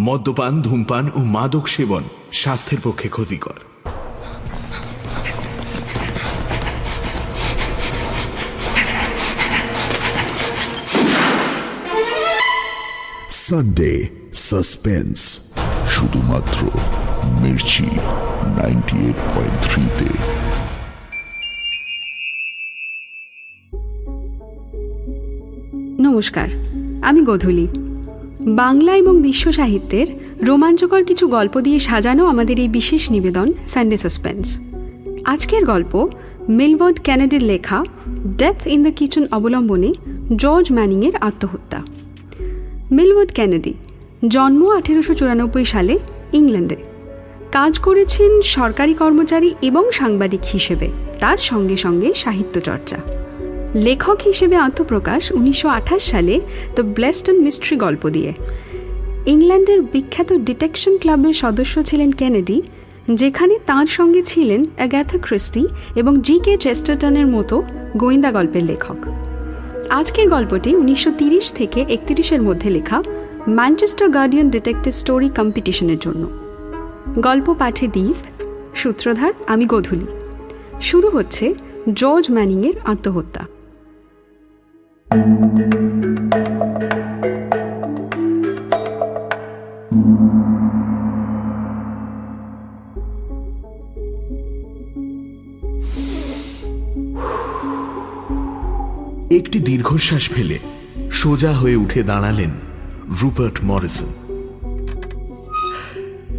মদ্যপান ধূমপান ও মাদক সেবন স্বাস্থ্যের পক্ষে ক্ষতিকর। সানডে সাসপেন্স শুধুমাত্র মির্চি নাইনটি এইট পয়েন্ট থ্রিতে নমস্কার আমি গোধূলি। বাংলা এবং বিশ্ব সাহিত্যের রোমাঞ্চকর কিছু গল্প দিয়ে সাজানো আমাদের এই বিশেষ নিবেদন সানডে সাসপেন্স আজকের গল্প মিলওয়ার্ড ক্যানেডির লেখা ডেথ ইন দ্য কিচেন অবলম্বনে জর্জ ম্যানিংয়ের আত্মহত্যা। মিলওয়ার্ড ক্যানেডি, জন্ম আঠেরোশো চুরানব্বই সালে ইংল্যান্ডে। কাজ করেছেন সরকারি কর্মচারী এবং সাংবাদিক হিসেবে, তার সঙ্গে সঙ্গে সাহিত্য চর্চা। লেখক হিসেবে আত্মপ্রকাশ উনিশশো আঠাশ সালে দ্য ব্লেস্টন মিস্ট্রি গল্প দিয়ে। ইংল্যান্ডের বিখ্যাত ডিটেকশন ক্লাবের সদস্য ছিলেন কেনেডি, যেখানে তার সঙ্গে ছিলেন অ্যাগ্যাথা ক্রিস্টি এবং জি কে চেস্টারটনের মতো গোয়েন্দা গল্পের লেখক। আজকের গল্পটি উনিশশো থেকে একত্রিশের মধ্যে লেখা ম্যানচেস্টার গার্ডিয়ান ডিটেকটিভ স্টোরি কম্পিটিশনের জন্য। গল্প পাঠে দ্বীপ সূত্রধার আমি গধূলি। শুরু হচ্ছে জর্জ ম্যানিংয়ের আত্মহত্যা। একটি দীর্ঘশ্বাস ফেলে সোজা হয়ে উঠে দাঁড়ালেন রুপার্ট মরিসন।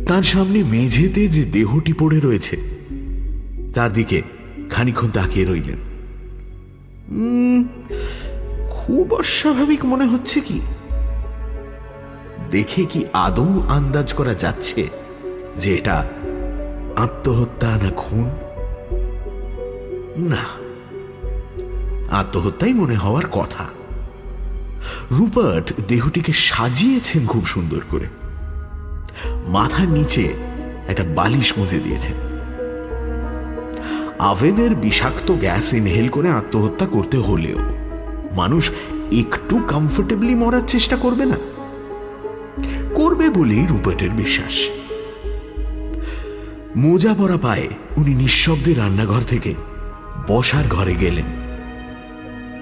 তার সামনে মেঝেতে যে দেহটি পড়ে রয়েছে, তার দিকে খানিক্ষণ তাকিয়ে রইলেন। খুব অস্বাভাবিক মনে হচ্ছে কি? দেখে কি আদৌ আন্দাজ করা যাচ্ছে যে এটা আত্মহত্যা না খুন? না, আত্মহত্যাই মনে হওয়ার কথা। রুপার্ট দেহটিকে সাজিয়েছেন খুব সুন্দর করে। মাথার নিচে একটা বালিশ গুঁজে দিয়েছেন। আভেনের বিষাক্ত গ্যাস ইনহেল করে আত্মহত্যা করতে হলেও মানুষ একটু কমফোর্টেবলি মরার চেষ্টা করবে না? করবে বলেই রুপার্টের বিশ্বাস। মোজা পরা পায়ে উনি নিঃশব্দে রান্নাঘর থেকে বসার ঘরে গেলেন।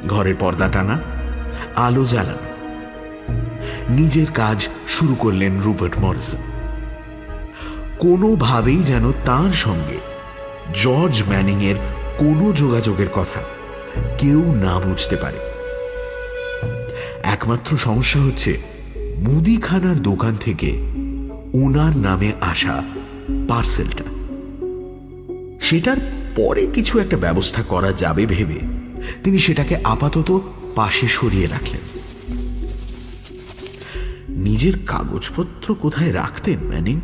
ঘরের পর্দা টানা, আলো জ্বালানো। নিজের কাজ শুরু করলেন রুপার্ট মরিসন। কোনোভাবেই যেন তার সঙ্গে জর্জ ম্যানিং এর কোনো যোগাযোগের কথা কেউ না বুঝতে পারে। একমাত্র সমস্যা হচ্ছে মুদিখানার দোকান থেকে ওনার নামে আসা পার্সেলটা। সেটার পরে কিছু একটা ব্যবস্থা করা যাবে ভেবে তিনি সেটাকে আপাতত পাশে সরিয়ে রাখলেন। নিজের কাগজপত্র কোথায় রাখতেন ম্যানিং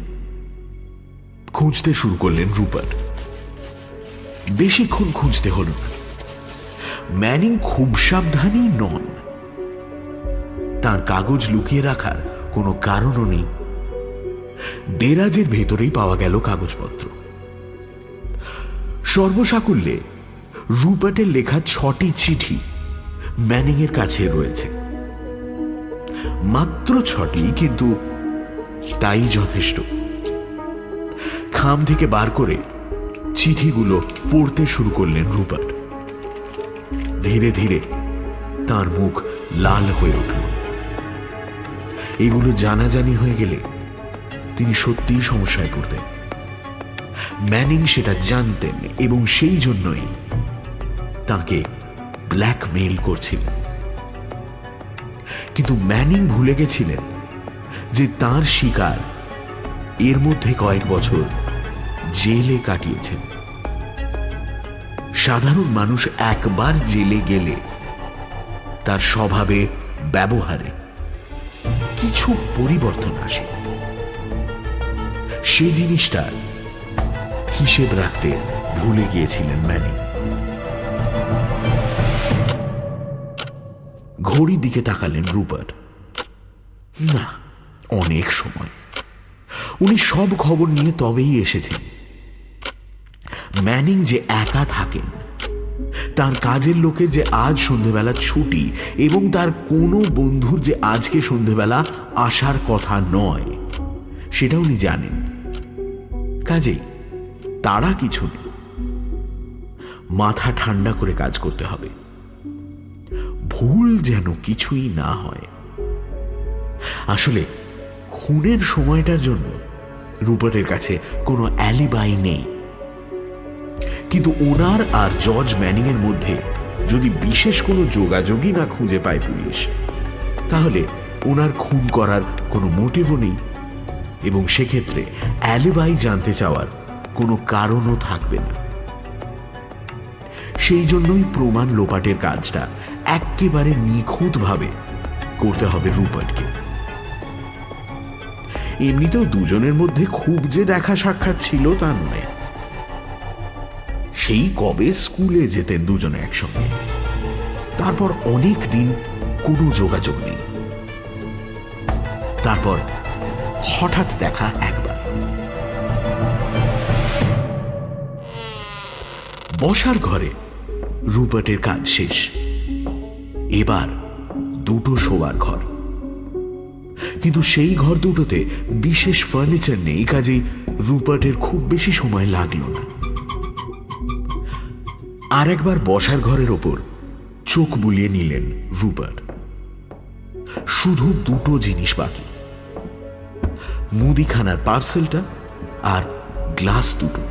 খুঁজতে শুরু করলেন রুপার বেশিক্ষণ খুঁজতে হল ম্যানিং খুব সাবধানী নন তার কাগজ লুকিয়ে রাখার কোনো কারণও নেই। দেরাজের ভেতরেই পাওয়া গেল কাগজপত্র। সর্বসাকুল্যে রুপার্টের লেখা ছটি চিঠি ম্যানিং এর কাছে রয়েছে। মাত্র ছটি, কিন্তু তাই যথেষ্ট। খাম থেকে বার করে চিঠিগুলো পড়তে শুরু করলেন রুপার্ট ধীরে ধীরে তার মুখ লাল হয়ে উঠল। এগুলো জানাজানি হয়ে গেলে তিনি সত্যিই সমস্যায় পড়তেন। ম্যানিং সেটা জানতেন এবং সেই জন্যই তাকে ব্ল্যাকমেইল করছিলেন। কিন্তু ম্যানিং ভুলে গেছিলেন যে তার শিকার এর মধ্যে কয়েক বছর জেলে কাটিয়েছেন। সাধারণ মানুষ একবার জেলে গেলে তার স্বভাবে ব্যবহারে কিছু পরিবর্তন আসে। সে জিনিসটা হিসেব রাখতে ভুলে গিয়েছিলেন ম্যানিং। ঘড়ির দিকে তাকালেন রুপার না, অনেক সময়। উনি সব খবর নিয়ে তবেই এসেছেন। ম্যানিং যে একা থাকেন তার কাজের লোকের যে আজ সন্ধেবেলা ছুটি এবং তার কোনো বন্ধুর যে আজকে সন্ধেবেলা আসার কথা নয় সেটা উনি জানেন। কাজেই তারা কিছু নেই। মাথা ঠান্ডা করে কাজ করতে হবে। ভুল যেন কিছুই না হয়। আসলে খুনের সময়টার জন্য রুপার্টের কাছে কোনো অ্যালিবাই নেই। কিন্তু ওনার আর জর্জ ম্যানিং এর মধ্যে যদি বিশেষ কোনো যোগাযোগই না খুঁজে পায় পুলিশ, তাহলে ওনার খুন করার কোনো মোটিভও নেই এবং সেক্ষেত্রে অ্যালিবাই জানতে চাওয়ার কোনো কারণও থাকবে না। সেই জন্যই প্রমাণ লোপাটের কাজটা একেবারে নিখুঁতভাবে করতে হবে রুপার্টকে এমনিতেও দুজনের মধ্যে খুব যে দেখা সাক্ষাৎ ছিল তা নয়। সেই কবে স্কুলে যেতেন দুজনে একসঙ্গে। তারপর অনেক দিন কোনো যোগাযোগ নেই। তারপর হঠাৎ দেখা একবার। বসার ঘরে রুপার্টের কাজ শেষ। এবার দুটো শোবার ঘর। কিন্তু সেই ঘর দুটোতে বিশেষ ফার্নিচার নেই, কাজেই রুপার্টের খুব বেশি সময় লাগল না। আর একবার বসার ঘরের ওপর চোখ বুলিয়ে নিলেন রুপার্ট শুধু দুটো জিনিস বাকি। মুদিখানার পার্সেলটা আর গ্লাস দুটো।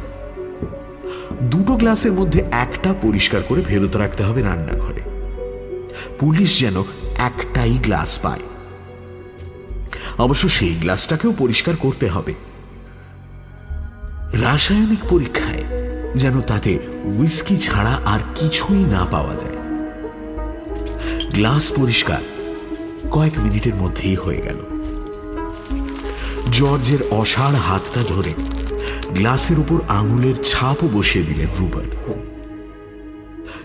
দুটো গ্লাসের মধ্যে একটা পরিষ্কার করে ফেরত রাখতে হবে রান্নাঘরে। পুলিশ যেন একটাই গ্লাস পায়। অবশ্য সেই গ্লাসটাকেও পরিষ্কার করতে হবে। রাসায়নিক পরীক্ষায় যেন তাতে উইস্কি ছাড়া আর কিছুই না পাওয়া যায়। গ্লাস পরিষ্কার কয়েক মিনিটের মধ্যেই হয়ে গেল। জর্জের অসাড় হাতটা ধরে গ্লাসের উপর আঙুলের ছাপও বসিয়ে দিলেন রুবার্ট।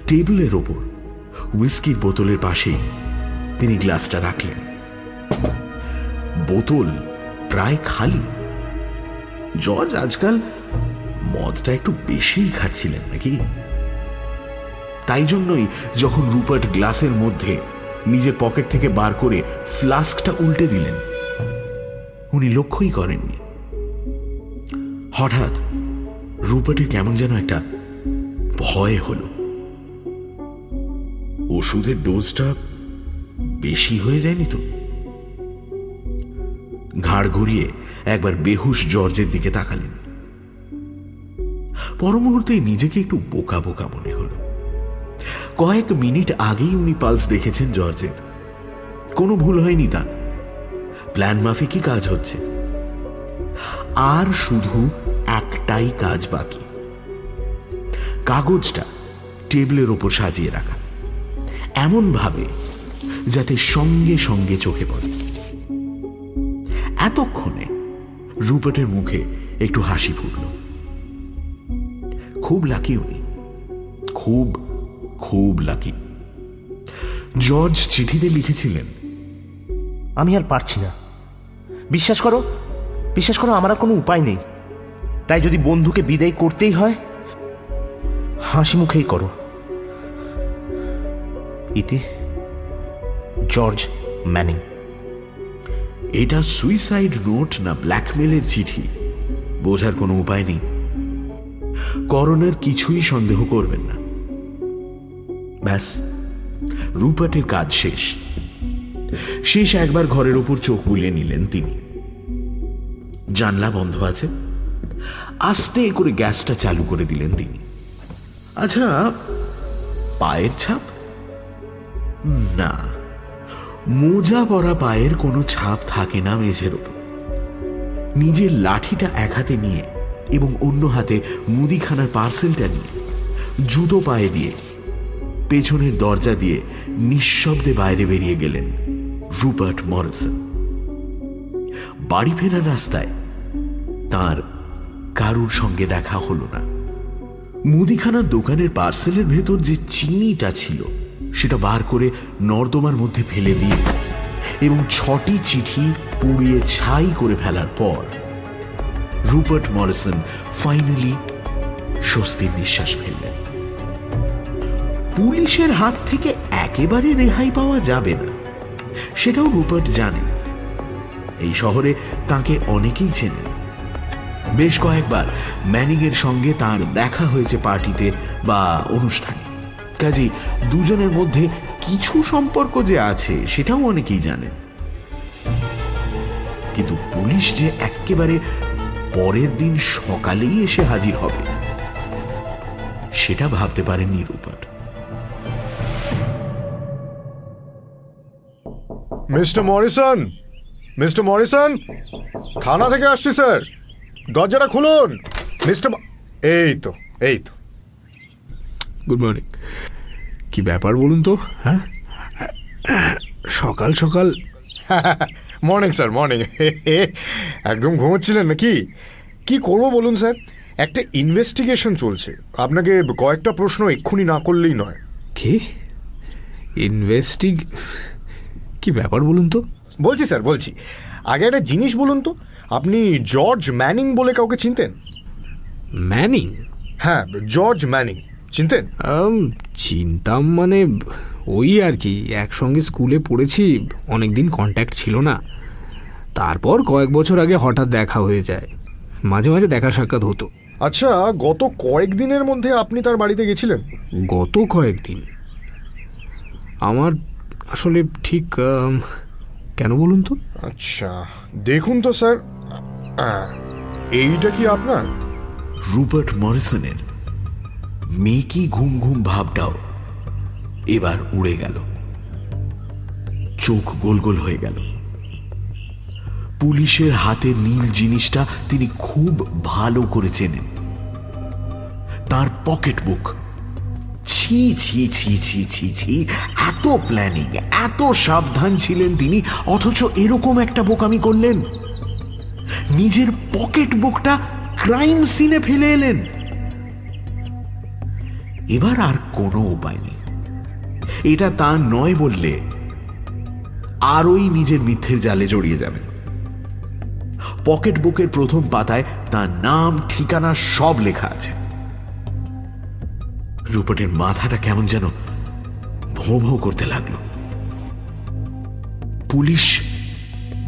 টেবিলের ওপর উইস্কির বোতলের পাশেই তিনি গ্লাসটা রাখলেন। বোতল প্রায় খালি। জর্জ আজকাল মদটা একটু বেশিই খাচ্ছিলেন নাকি? তাই জন্যই যখন রুপার্ট গ্লাসের মধ্যে নিজের পকেট থেকে বার করে ফ্লাস্কটা উল্টে দিলেন, উনি লক্ষ্যই করেননি। হঠাৎ রুপার্টের কেমন যেন একটা ভয় হল। ওষুধের ডোজটা বেশি হয়ে যায়নি তো? ঘাড় ঘুরিয়ে একবার বেহুশ জর্জের দিকে তাকালেন। পর মুহূর্তেই নিজেকে একটু বোকা বোকা মনে হল। কয়েক মিনিট আগেই উনি পালস দেখেছেন জর্জের। কোনো ভুল হয়নি তা। প্ল্যান মাফিকই কাজ হচ্ছে। আর শুধু একটাই কাজ বাকি। কাগজটা টেবিলের ওপর সাজিয়ে রাখা। এমন ভাবে যাতে সঙ্গে সঙ্গে চোখে পড়ে। এতক্ষণে রুপার্টের মুখে একটু হাসি ফুটল। খুব লাকি উনি। খুব খুব লাকি জর্জ চিঠিতে লিখেছিলেন, আমি আর পারছি না। বিশ্বাস করো বিশ্বাস করো, আমার আর কোনো উপায় নেই। তাই যদি বন্ধুকে বিদায় করতেই হয়, হাসি মুখেই করো। ইতি জর্জ ম্যানিং এটা সুইসাইড নোট না ব্ল্যাকমেলের চিঠি। বোঝার কোনো উপায় নেই। করোনার কিছুই সন্দেহ করবেন না। ব্যাস রুপার্টের কাজ শেষ। শেষ একবার ঘরের উপর চোখ বুলিয়ে নিলেন তিনি। জানলা বন্ধ আছে। আস্তে করে গ্যাসটা চালু করে দিলেন তিনি। আচ্ছা পায়ের ছাপ? না, মোজা পরা পায়ের কোনো ছাপ থাকে না মেঝের ওপর। নিজের লাঠিটা এক হাতে নিয়ে এবং অন্য হাতে মুদিখানার পার্সেলটা নিয়ে, জুতো পায়ে দিয়ে, পেছনের দরজা দিয়ে নিঃশব্দে বাইরে বেরিয়ে গেলেন রুপার্ট মরিসন। বাড়ি ফেরার রাস্তায় তার কারুর সঙ্গে দেখা হলো না। মুদিখানার দোকানের পার্সেলের ভেতর যে চিনিটা ছিল, সেটা বার করে নর্দমার মধ্যে ফেলে দিয়ে এবং ছটি চিঠি পুড়িয়ে ছাই করে ফেলার পর রুপার্ট মরিসন ফাইনালি স্বস্তির নিঃশ্বাস ফেললেন। পুলিশের হাত থেকে একেবারে রেহাই পাওয়া যাবে না। সেটাও রুপার্ট জানে এই শহরে তাকে অনেকেই চেনেন। বেশ কয়েকবার ম্যানিংয়ের সঙ্গে তার দেখা হয়েছে পার্টিতে বা অনুষ্ঠানে। কাজেই দুজনের মধ্যে কিছু সম্পর্ক যে আছে সেটাও অনেকেই জানেন। কিন্তু পুলিশ যে একেবারে পরের দিন সকালেই এসে হাজির হবে। সেটা ভাবতে পারেননি রূপার মিস্টার মরিসন! Mister Morrison! থানা থেকে আসছি স্যার। দরজাটা খুলুন! মিস্টার এই তো এই তো। গুড মর্নিং কি ব্যাপার বলুন তো হ্যাঁ? সকাল সকাল মর্নিং স্যার মর্নিং একদম ঘুমোচ্ছিলেন নাকি? কি করব বলুন স্যার? একটা ইনভেস্টিগেশন চলছে। আপনাকে কয়েকটা প্রশ্ন এক্ষুনি না করলেই নয়। কি? ইনভেস্টিগ কি ব্যাপার বলুন তো? বলছি স্যার বলছি। আগে একটা জিনিস বলুন তো আপনি জর্জ ম্যানিং বলে কাউকে চিনতেন? ম্যানিং হ্যাঁ জর্জ ম্যানিং চিনতেন? চিনতাম মানে ওই আর কি একসঙ্গে স্কুলে পড়েছি অনেক দিন কন্ট্যাক্ট ছিল না। তারপর কয়েক বছর আগে হঠাৎ দেখা হয়ে যায়। মাঝে মাঝে দেখা সাক্ষাৎ হতো। আচ্ছা গত কয়েকদিনের মধ্যে আপনি তার বাড়িতে গেছিলেন? গত কয়েকদিন। আমার আসলে ঠিক কেন বলুন তো? আচ্ছা দেখুন তো স্যার। এইটা কি আপনার? রুপার্ট মরিসনের মেকি ঘুম ঘুম ভাবটাও। এবার উড়ে গেল। চোখ গোল গোল হয়ে গেল। পুলিশের হাতে নীল জিনিসটা তিনি খুব ভালো করে চেনেন। তার পকেট বুক। ছি ছি ছি ছি ছি ছি, এত প্ল্যানিং এত সাবধান ছিলেন তিনি, অথচ এরকম একটা বোকামি করলেন। নিজের পকেট বুকটা ক্রাইম সিনে ফেলে এলেন। এবার আর কোনো উপায় নেই। এটা তা নয় বললে আরই নিজের মিথ্যের জালে জড়িয়ে যাবেন পকেট বুকের প্রথম পাতায় তার নাম, ঠিকানা সব লেখা আছে। রূপটের মাথাটা কেমন যেন ভোঁ ভোঁ করতে লাগল। পুলিশ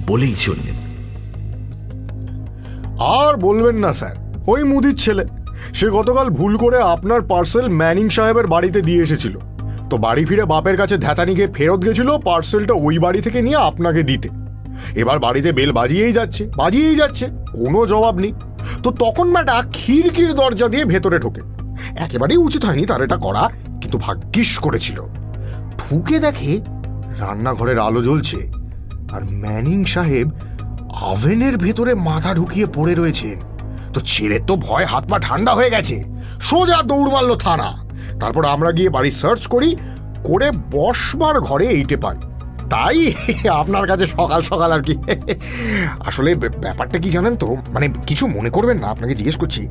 বলেই চললেন। আর বলবেন না, স্যার। ওই মুদির ছেলে, সে গতকাল ভুল করে আপনার পার্সেল ম্যানিং সাহেবের বাড়িতে দিয়ে এসেছিল। তো বাড়ি ফিরে বাপের কাছে ধ্যাতানি গিয়ে ফেরত গেছিল পার্সেলটা ওই বাড়ি থেকে নিয়ে আপনাকে দিতে। এবার বাড়িতে বেল বাজিয়েই যাচ্ছে বাজিয়েই যাচ্ছে, কোনো জবাব নেই। তো তখন ম্যাটা খিড়কির দরজা দিয়ে ভেতরে ঢোকে। একেবারেই উচিত হয়নি তার এটা করা, কিন্তু ভাগ্যিস করেছিল। ঢুকে দেখে রান্নাঘরের আলো জ্বলছে আর ম্যানিং সাহেব আভেনের ভেতরে মাথা ঢুকিয়ে পড়ে রয়েছেন। তো ছেলের তো ভয় হাত পা ঠান্ডা হয়ে গেছে। সোজা দৌড় মারলো থানা। তারপর আমরা গিয়ে বাড়ি সার্চ করি করে বসবার ঘরে এইটে পাই। তাই আপনার কাছে সকাল সকাল আর কি। আসলে ব্যাপারটা কি জানেন তো? মানে কিছু মনে করবেন না আপনাকে জিজ্ঞেস করছি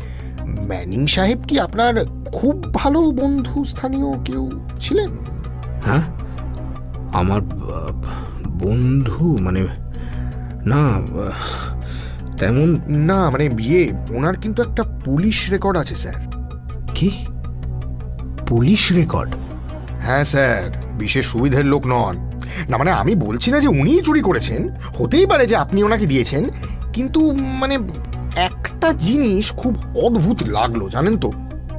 ম্যানিং সাহেব কি আপনার খুব ভালো বন্ধু স্থানীয় কেউ ছিলেন? হ্যাঁ? আমার বন্ধু মানে না তেমন না মানে বিয়ে ওনার কিন্তু একটা পুলিশ রেকর্ড আছে স্যার। কি? Police record. হ্যাঁ স্যার বিশেষ সুবিধের লোক নন। না মানে আমি বলছি না যে উনিই চুরি করেছেন হতেই পারে যে আপনি ওনাকে দিয়েছেন কিন্তু মানে একটা জিনিস খুব অদ্ভুত লাগল জানেন তো।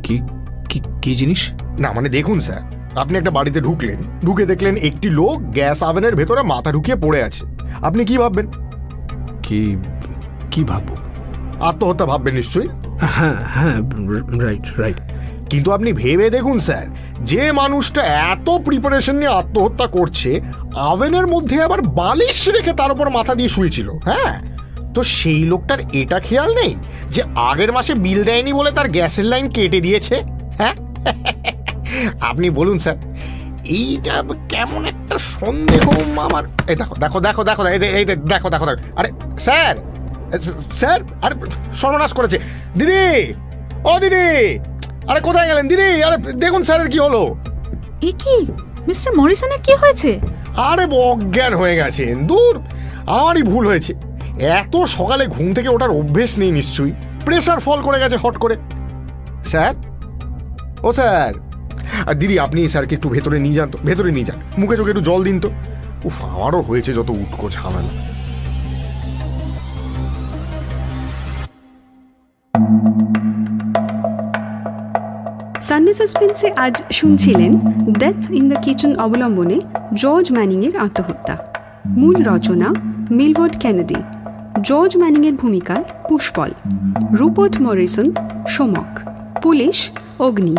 কি কি কি জিনিস? না মানে দেখুন স্যার আপনি একটা বাড়িতে ঢুকলেন ঢুকে দেখলেন একটি লোক গ্যাস আভেনের ভেতরে মাথা ঢুকিয়ে পড়ে আছে। আপনি কি ভাববেন? কি কি ভাববো? আত্মহত্যা ভাববেন নিশ্চয়ই? হ্যাঁ হ্যাঁ রাইট রাইট কিন্তু আপনি ভেবে দেখুন, স্যার, যে মানুষটা এত প্রিপারেশন নিয়ে আত্মহত্যা করছে আভেনের মধ্যে আবার বালিশ রেখে তার উপর মাথা দিয়ে শুয়েছিল হ্যাঁ? তো সেই লোকটার এটা খেয়াল নেই যে আগের মাসে বিল দেয়নি বলে তার গ্যাসের লাইন কেটে দিয়েছে? হ্যাঁ? আপনি বলুন, স্যার, এইটা কেমন একটা সন্দেহ আমার এই দেখো দেখো দেখো দেখো, এই দেখো দেখো দেখো। আরে, স্যার স্যার, আরে, সর্বনাশ করেছে। দিদি, ও দিদি! আরে কোথায় গেলেন? দিদি আরে দেখুন স্যারের কি হলো। এ কি? মিস্টার মরিসনের কি হয়েছে? আরে অজ্ঞান হয়ে গেছেন। দূর আমারই ভুল হয়েছে। এত সকালে ঘুম থেকে ওঠার অভ্যেস নেই নিশ্চয়ই। প্রেশার ফল করে গেছে হট করে। স্যার? ও স্যার। আর দিদি আপনি স্যারকে একটু ভেতরে নিয়ে যান তো। ভেতরে নিয়ে যান। মুখে চোখে একটু জল দিন তো। উফ আমারও হয়েছে যত উটকো ঝামেলা। সানডে সাসপেন্সে আজ শুনছিলেন ডেথ ইন দ্য কিচেন অবলম্বনে জর্জ ম্যানিংয়ের আত্মহত্যা। মূল রচনা মিলওয়ার্ড কেনেডি জর্জ ম্যানিংয়ের ভূমিকায় Pushpal. Rupert Morrison, Somak. Police, Agni.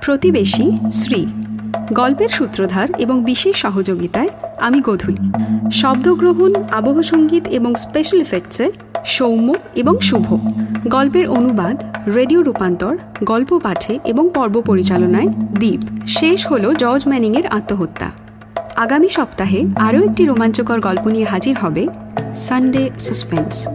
প্রতিবেশী শ্রী গল্পের সূত্রধার এবং বিশেষ সহযোগিতায় আমি গধূলি। শব্দগ্রহণ, আবহ সংগীত এবং স্পেশাল এফেক্টসে সৌম্য এবং শুভ। গল্পের অনুবাদ, রেডিও রূপান্তর, গল্প পাঠে এবং পর্ব পরিচালনায় দ্বীপ শেষ হল জর্জ ম্যানিংয়ের আত্মহত্যা। আগামী সপ্তাহে আরও একটি রোমাঞ্চকর গল্প নিয়ে হাজির হবে সানডে সাসপেন্স।